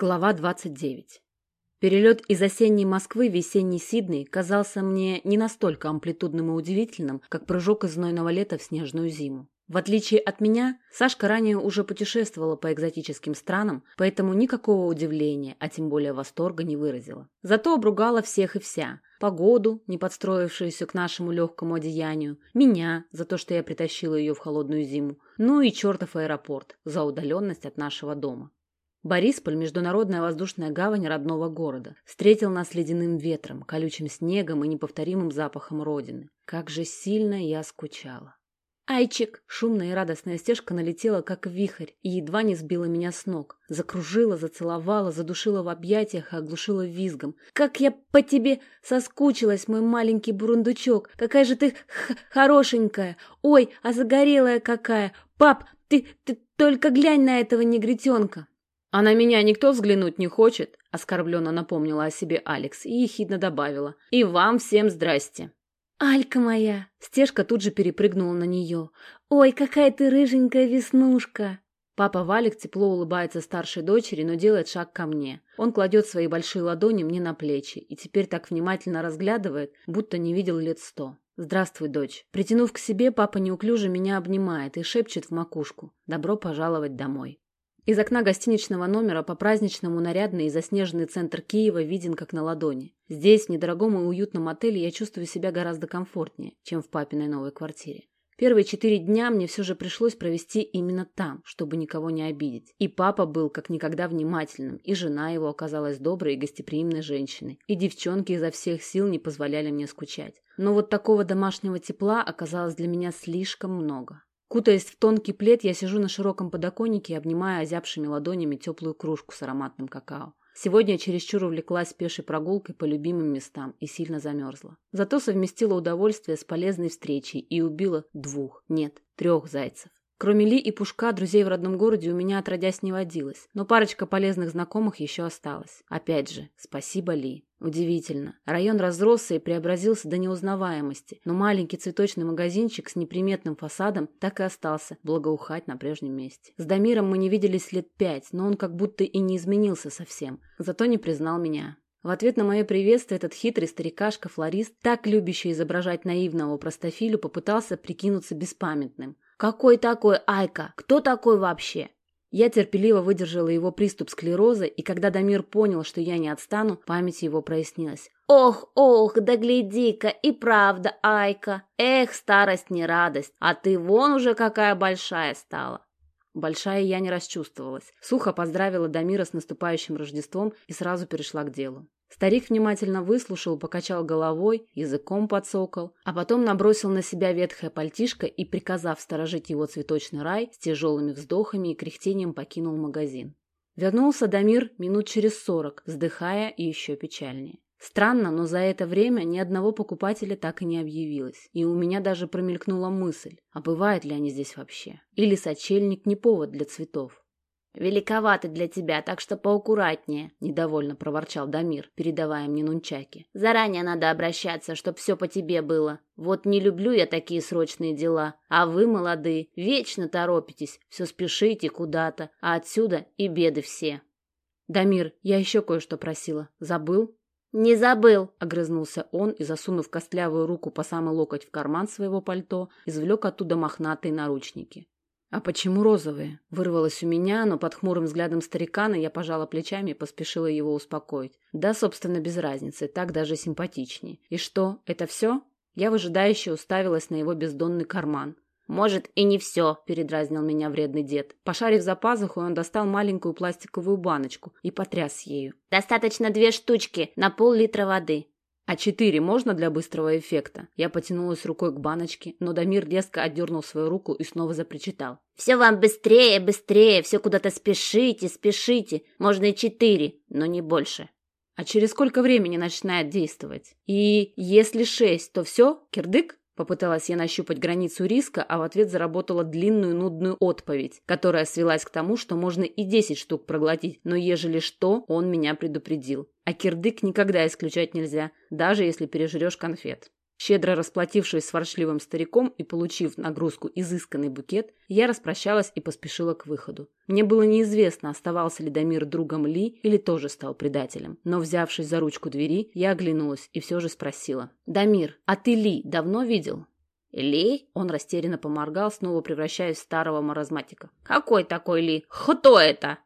Глава 29. Перелет из осенней Москвы в весенний Сидней казался мне не настолько амплитудным и удивительным, как прыжок из знойного лета в снежную зиму. В отличие от меня, Сашка ранее уже путешествовала по экзотическим странам, поэтому никакого удивления, а тем более восторга не выразила. Зато обругала всех и вся. Погоду, не подстроившуюся к нашему легкому одеянию, меня за то, что я притащила ее в холодную зиму, ну и чертов аэропорт за удаленность от нашего дома. Борисполь, международная воздушная гавань родного города, встретил нас ледяным ветром, колючим снегом и неповторимым запахом родины. Как же сильно я скучала. Айчик! Шумная и радостная стежка налетела, как вихрь, и едва не сбила меня с ног. Закружила, зацеловала, задушила в объятиях и оглушила визгом. «Как я по тебе соскучилась, мой маленький бурундучок! Какая же ты хорошенькая! Ой, а загорелая какая! Пап, ты, ты только глянь на этого негритенка!» «А на меня никто взглянуть не хочет?» — оскорбленно напомнила о себе Алекс и ехидно добавила. «И вам всем здрасте!» «Алька моя!» — Стежка тут же перепрыгнула на нее. «Ой, какая ты рыженькая веснушка!» Папа Валик тепло улыбается старшей дочери, но делает шаг ко мне. Он кладет свои большие ладони мне на плечи и теперь так внимательно разглядывает, будто не видел лет сто. «Здравствуй, дочь». Притянув к себе, папа неуклюже меня обнимает и шепчет в макушку. «Добро пожаловать домой». Из окна гостиничного номера по-праздничному нарядный и заснеженный центр Киева виден как на ладони. Здесь, в недорогом и уютном отеле, я чувствую себя гораздо комфортнее, чем в папиной новой квартире. Первые четыре дня мне все же пришлось провести именно там, чтобы никого не обидеть. И папа был как никогда внимательным, и жена его оказалась доброй и гостеприимной женщиной, и девчонки изо всех сил не позволяли мне скучать. Но вот такого домашнего тепла оказалось для меня слишком много. Кутаясь в тонкий плед, я сижу на широком подоконнике и обнимаю озябшими ладонями теплую кружку с ароматным какао. Сегодня я чересчур увлеклась пешей прогулкой по любимым местам и сильно замерзла. Зато совместила удовольствие с полезной встречей и убила двух, нет, трех зайцев. Кроме Ли и Пушка, друзей в родном городе у меня отродясь не водилось, но парочка полезных знакомых еще осталась. Опять же, спасибо Ли. Удивительно. Район разросся и преобразился до неузнаваемости, но маленький цветочный магазинчик с неприметным фасадом так и остался благоухать на прежнем месте. С Дамиром мы не виделись лет пять, но он как будто и не изменился совсем, зато не признал меня. В ответ на мое приветствие этот хитрый старикашка-флорист, так любящий изображать наивного простофилю, попытался прикинуться беспамятным – «Какой такой Айка? Кто такой вообще?» Я терпеливо выдержала его приступ склероза, и когда Дамир понял, что я не отстану, память его прояснилась. «Ох, ох, да гляди-ка, и правда, Айка! Эх, старость не радость, а ты вон уже какая большая стала!» Большая я не расчувствовалась. Сухо поздравила Дамира с наступающим Рождеством и сразу перешла к делу. Старик внимательно выслушал, покачал головой, языком подсокал, а потом набросил на себя ветхое пальтишко и, приказав сторожить его цветочный рай, с тяжелыми вздохами и кряхтением покинул магазин. Вернулся Дамир минут через сорок, вздыхая и еще печальнее. Странно, но за это время ни одного покупателя так и не объявилось, и у меня даже промелькнула мысль, а бывают ли они здесь вообще? Или сочельник не повод для цветов? «Великоваты для тебя, так что поаккуратнее», — недовольно проворчал Дамир, передавая мне нунчаки. «Заранее надо обращаться, чтоб все по тебе было. Вот не люблю я такие срочные дела. А вы, молодые, вечно торопитесь, все спешите куда-то, а отсюда и беды все». «Дамир, я еще кое-что просила. Забыл?» «Не забыл», — огрызнулся он и, засунув костлявую руку по самый локоть в карман своего пальто, извлек оттуда мохнатые наручники. «А почему розовые?» Вырвалось у меня, но под хмурым взглядом старикана я пожала плечами и поспешила его успокоить. Да, собственно, без разницы, так даже симпатичнее. «И что, это все?» Я выжидающе уставилась на его бездонный карман. «Может, и не все», — передразнил меня вредный дед. Пошарив за пазухой, он достал маленькую пластиковую баночку и потряс ею. «Достаточно две штучки на пол-литра воды. А четыре можно для быстрого эффекта? Я потянулась рукой к баночке, но Дамир резко отдернул свою руку и снова запричитал. «Все вам быстрее, быстрее, все куда-то спешите, спешите. Можно и четыре, но не больше». А через сколько времени начинает действовать? И если шесть, то все, кирдык? Попыталась я нащупать границу риска, а в ответ заработала длинную нудную отповедь, которая свелась к тому, что можно и десять штук проглотить, но ежели что, он меня предупредил. А кирдык никогда исключать нельзя, даже если пережрешь конфет. Щедро расплатившись с воршливым стариком и получив нагрузку изысканный букет, я распрощалась и поспешила к выходу. Мне было неизвестно, оставался ли Дамир другом Ли или тоже стал предателем. Но, взявшись за ручку двери, я оглянулась и все же спросила. «Дамир, а ты Ли давно видел?» «Ли?» Он растерянно поморгал, снова превращаясь в старого маразматика. «Какой такой Ли? Кто это?»